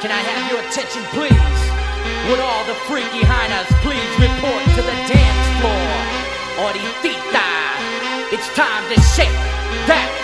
Can I have your attention, please? Would all the freaky hyenas please report to the dance floor? Or It's time to shake that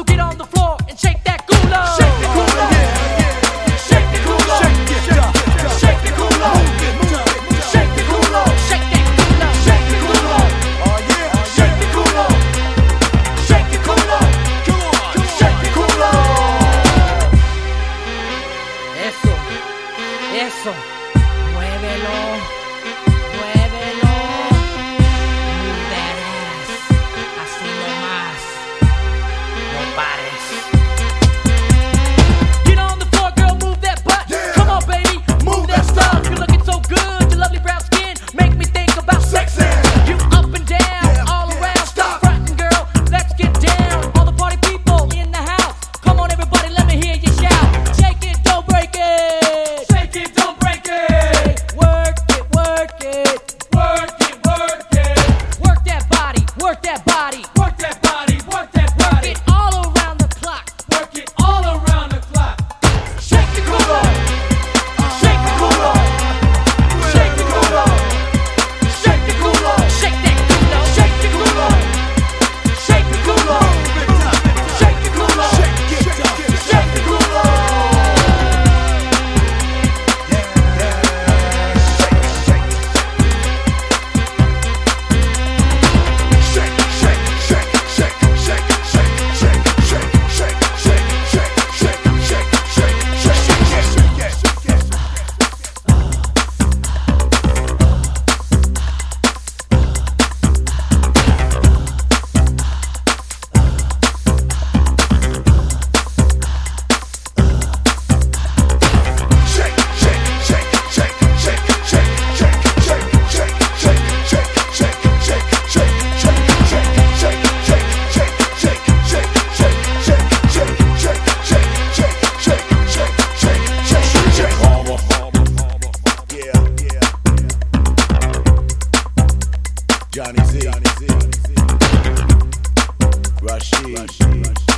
So get on the floor and shake that culo. Shake the culo. Yeah, yeah. Shake the culo. Shake, yeah, yeah. shake the culo. Shake the culo. Shake that culo. Shake the culo. Oh yeah. Shake the culo. Shake the culo. Come on. Shake the culo. Eso. Eso. Muévelo. Johnny Z, Johnny Z. Rashid. Rashid.